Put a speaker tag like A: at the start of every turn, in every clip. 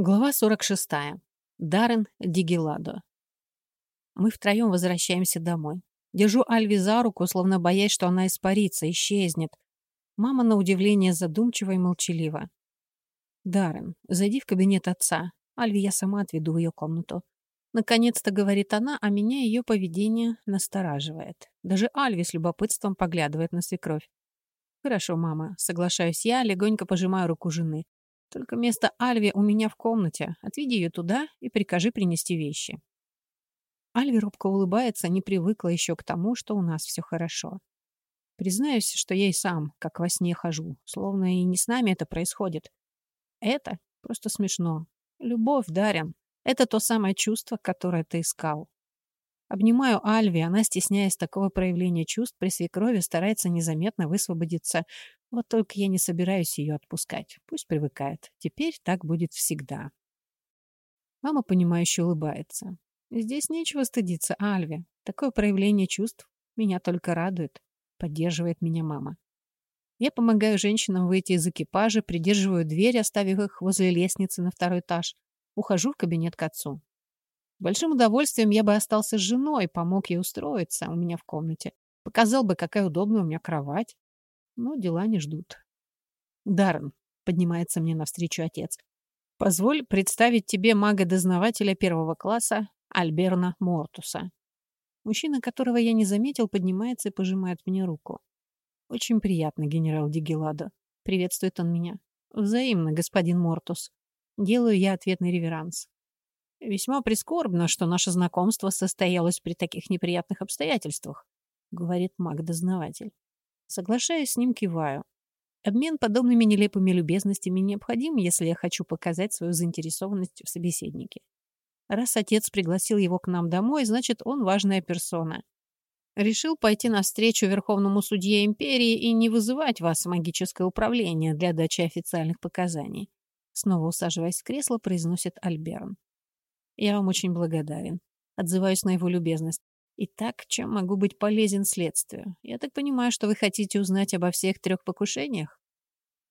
A: Глава 46. Даррен Дигеладо. Мы втроем возвращаемся домой. Держу Альви за руку, словно боясь, что она испарится, исчезнет. Мама, на удивление, задумчива и молчалива. «Даррен, зайди в кабинет отца. Альви я сама отведу в ее комнату». Наконец-то говорит она, а меня ее поведение настораживает. Даже Альви с любопытством поглядывает на свекровь. «Хорошо, мама», — соглашаюсь я, легонько пожимаю руку жены. Только место Альви у меня в комнате. Отведи ее туда и прикажи принести вещи. Альви робко улыбается, не привыкла еще к тому, что у нас все хорошо. Признаюсь, что я и сам, как во сне хожу, словно и не с нами это происходит. Это просто смешно. Любовь, Дарьян, это то самое чувство, которое ты искал. Обнимаю Альви, она, стесняясь такого проявления чувств, при свекрови старается незаметно высвободиться. Вот только я не собираюсь ее отпускать. Пусть привыкает. Теперь так будет всегда. Мама, понимающе улыбается. Здесь нечего стыдиться, Альви. Такое проявление чувств меня только радует. Поддерживает меня мама. Я помогаю женщинам выйти из экипажа, придерживаю дверь, оставив их возле лестницы на второй этаж. Ухожу в кабинет к отцу. Большим удовольствием я бы остался с женой, помог ей устроиться у меня в комнате. Показал бы, какая удобная у меня кровать. Но дела не ждут. Даррен, поднимается мне навстречу отец. Позволь представить тебе мага-дознавателя первого класса Альберна Мортуса. Мужчина, которого я не заметил, поднимается и пожимает мне руку. Очень приятно, генерал Дигеладо. Приветствует он меня. Взаимно, господин Мортус. Делаю я ответный реверанс. «Весьма прискорбно, что наше знакомство состоялось при таких неприятных обстоятельствах», говорит маг-дознаватель. Соглашаясь с ним, киваю. Обмен подобными нелепыми любезностями необходим, если я хочу показать свою заинтересованность в собеседнике. Раз отец пригласил его к нам домой, значит, он важная персона. Решил пойти навстречу Верховному судье империи и не вызывать вас в магическое управление для дачи официальных показаний. Снова усаживаясь в кресло, произносит Альберн. Я вам очень благодарен. Отзываюсь на его любезность. Итак, чем могу быть полезен следствию? Я так понимаю, что вы хотите узнать обо всех трех покушениях?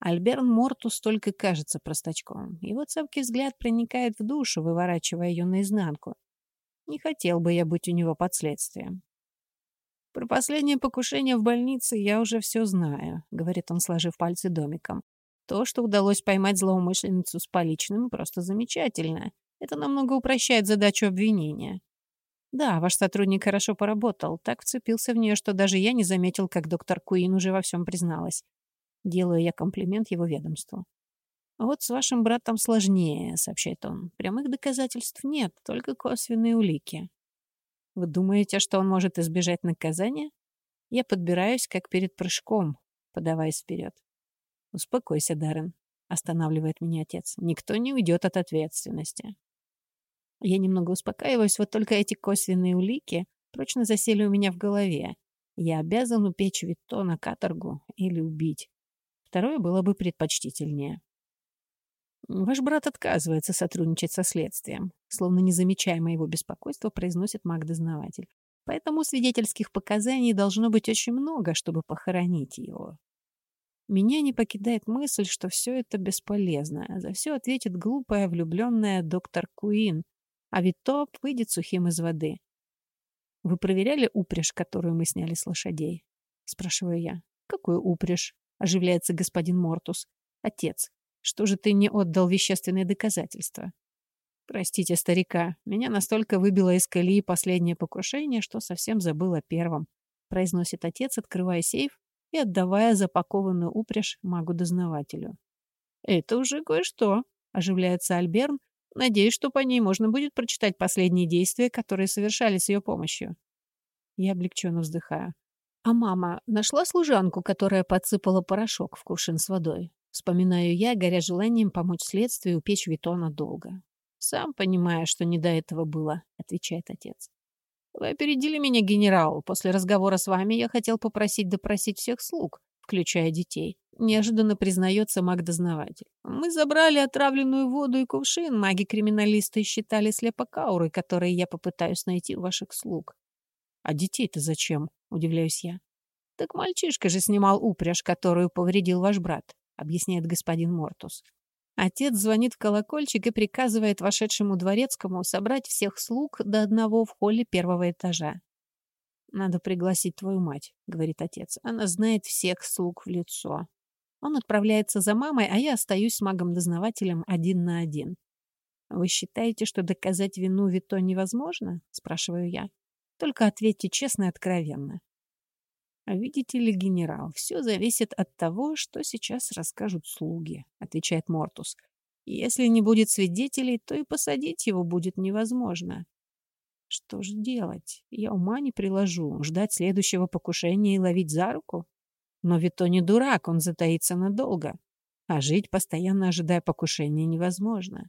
A: Альберн Мортус только кажется простачком. Его цепкий взгляд проникает в душу, выворачивая ее наизнанку. Не хотел бы я быть у него под следствием. «Про последнее покушение в больнице я уже все знаю», — говорит он, сложив пальцы домиком. «То, что удалось поймать злоумышленницу с поличным, просто замечательно. Это намного упрощает задачу обвинения. Да, ваш сотрудник хорошо поработал, так вцепился в нее, что даже я не заметил, как доктор Куин уже во всем призналась. Делаю я комплимент его ведомству. «Вот с вашим братом сложнее», — сообщает он. «Прямых доказательств нет, только косвенные улики». «Вы думаете, что он может избежать наказания?» Я подбираюсь, как перед прыжком, подаваясь вперед. «Успокойся, Даррен», — останавливает меня отец. «Никто не уйдет от ответственности. Я немного успокаиваюсь, вот только эти косвенные улики прочно засели у меня в голове. Я обязан упечь Витто на каторгу или убить. Второе было бы предпочтительнее. «Ваш брат отказывается сотрудничать со следствием», словно не замечая моего беспокойства, произносит маг-дознаватель. «Поэтому свидетельских показаний должно быть очень много, чтобы похоронить его». Меня не покидает мысль, что все это бесполезно. За все ответит глупая влюбленная доктор Куин, а Витоп выйдет сухим из воды. «Вы проверяли упряжь, которую мы сняли с лошадей?» — спрашиваю я. «Какую упряжь?» — оживляется господин Мортус. «Отец, что же ты не отдал вещественные доказательства?» «Простите, старика, меня настолько выбило из колеи последнее покушение, что совсем забыл о первом», — произносит отец, открывая сейф и отдавая запакованную упряжь магу-дознавателю. «Это уже кое-что», — оживляется Альберн, Надеюсь, что по ней можно будет прочитать последние действия, которые совершали с ее помощью. Я облегченно вздыхаю. А мама нашла служанку, которая подсыпала порошок в кувшин с водой. Вспоминаю я, горя желанием помочь следствию упечь Витона долго. «Сам понимая, что не до этого было», — отвечает отец. «Вы опередили меня, генерал. После разговора с вами я хотел попросить допросить всех слуг, включая детей. Неожиданно признается маг-дознаватель. Мы забрали отравленную воду и кувшин. Маги-криминалисты считали слепокауры, которые я попытаюсь найти у ваших слуг. А детей-то зачем? Удивляюсь я. Так мальчишка же снимал упряжь, которую повредил ваш брат, объясняет господин Мортус. Отец звонит в колокольчик и приказывает вошедшему дворецкому собрать всех слуг до одного в холле первого этажа. «Надо пригласить твою мать», — говорит отец. «Она знает всех слуг в лицо». Он отправляется за мамой, а я остаюсь с магом-дознавателем один на один. «Вы считаете, что доказать вину Вито невозможно?» — спрашиваю я. «Только ответьте честно и откровенно». «А видите ли, генерал, все зависит от того, что сейчас расскажут слуги», — отвечает Мортус. «Если не будет свидетелей, то и посадить его будет невозможно. Что же делать? Я ума не приложу. Ждать следующего покушения и ловить за руку? Но Вито не дурак, он затаится надолго. А жить, постоянно ожидая покушения, невозможно.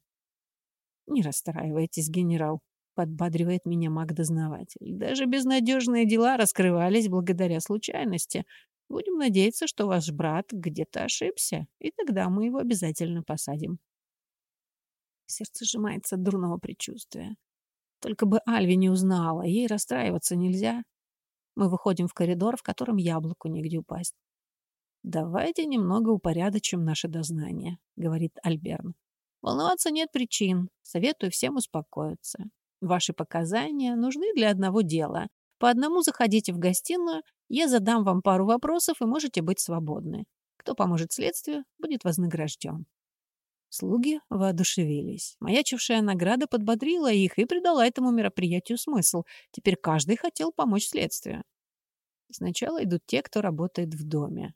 A: Не расстраивайтесь, генерал, подбадривает меня маг-дознаватель. Даже безнадежные дела раскрывались благодаря случайности. Будем надеяться, что ваш брат где-то ошибся, и тогда мы его обязательно посадим. Сердце сжимается от дурного предчувствия. Только бы Альви не узнала, ей расстраиваться нельзя. Мы выходим в коридор, в котором яблоку негде упасть. «Давайте немного упорядочим наше дознание», — говорит Альберн. «Волноваться нет причин. Советую всем успокоиться. Ваши показания нужны для одного дела. По одному заходите в гостиную, я задам вам пару вопросов, и можете быть свободны. Кто поможет следствию, будет вознагражден». Слуги воодушевились. Маячившая награда подбодрила их и придала этому мероприятию смысл. Теперь каждый хотел помочь следствию. Сначала идут те, кто работает в доме.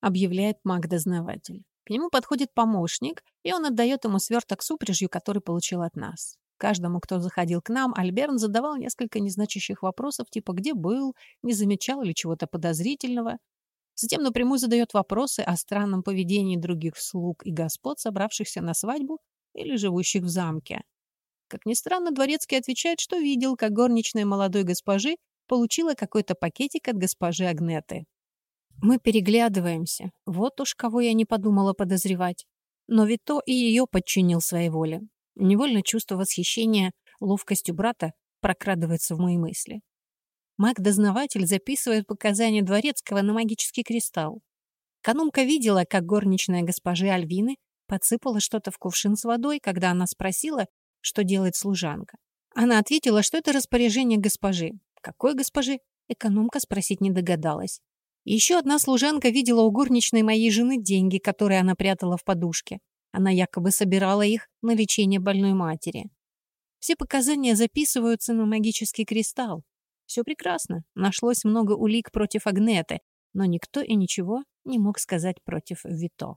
A: Объявляет маг-дознаватель. К нему подходит помощник, и он отдает ему сверток с упряжью, который получил от нас. Каждому, кто заходил к нам, Альберн задавал несколько незначащих вопросов, типа «где был?», «не замечал ли чего-то подозрительного?». Затем напрямую задает вопросы о странном поведении других слуг и господ, собравшихся на свадьбу или живущих в замке. Как ни странно, Дворецкий отвечает, что видел, как горничная молодой госпожи получила какой-то пакетик от госпожи Агнеты. Мы переглядываемся. Вот уж кого я не подумала подозревать. Но Вито и ее подчинил своей воле. Невольно чувство восхищения ловкостью брата прокрадывается в мои мысли. Маг-дознаватель записывает показания Дворецкого на магический кристалл. Канумка видела, как горничная госпожи Альвины подсыпала что-то в кувшин с водой, когда она спросила, что делает служанка. Она ответила, что это распоряжение госпожи. Какой госпожи? Экономка спросить не догадалась. Еще одна служанка видела у горничной моей жены деньги, которые она прятала в подушке. Она якобы собирала их на лечение больной матери. Все показания записываются на магический кристалл. Все прекрасно. Нашлось много улик против Агнеты, но никто и ничего не мог сказать против Вито.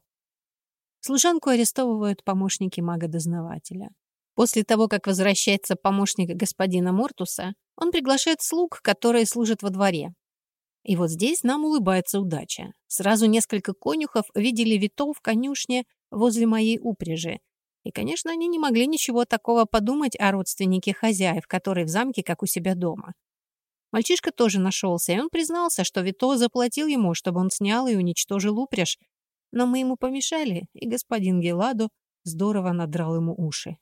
A: Служанку арестовывают помощники мага-дознавателя. После того, как возвращается помощник господина Мортуса, он приглашает слуг, которые служат во дворе. И вот здесь нам улыбается удача. Сразу несколько конюхов видели Вито в конюшне возле моей упряжи. И, конечно, они не могли ничего такого подумать о родственнике хозяев, который в замке, как у себя дома. Мальчишка тоже нашелся, и он признался, что Вито заплатил ему, чтобы он снял и уничтожил упряжь. Но мы ему помешали, и господин Геладо здорово надрал ему уши.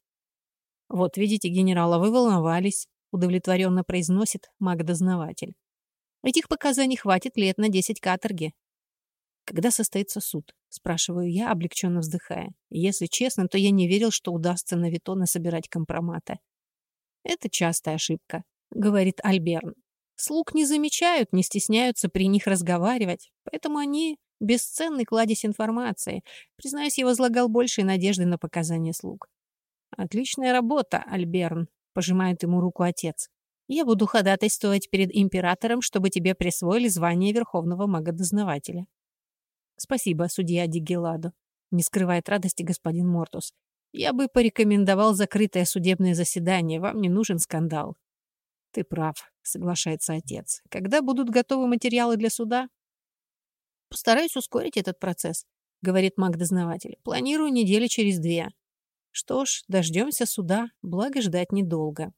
A: «Вот, видите, генерала, вы волновались», — удовлетворенно произносит маг-дознаватель. «Этих показаний хватит лет на десять каторги». «Когда состоится суд?» — спрашиваю я, облегченно вздыхая. Если честно, то я не верил, что удастся на Вито собирать компромата. «Это частая ошибка», — говорит Альберн. Слуг не замечают, не стесняются при них разговаривать, поэтому они бесценный кладезь информации. Признаюсь, я возлагал большие надежды на показания слуг. «Отличная работа, Альберн», — пожимает ему руку отец. «Я буду ходатайствовать перед императором, чтобы тебе присвоили звание верховного мага-дознавателя». «Спасибо, судья Дигеладо», — не скрывает радости господин Мортус. «Я бы порекомендовал закрытое судебное заседание, вам не нужен скандал». «Ты прав», — соглашается отец. «Когда будут готовы материалы для суда?» «Постараюсь ускорить этот процесс», — говорит маг-дознаватель. «Планирую недели через две». Что ж, дождемся суда, благо ждать недолго.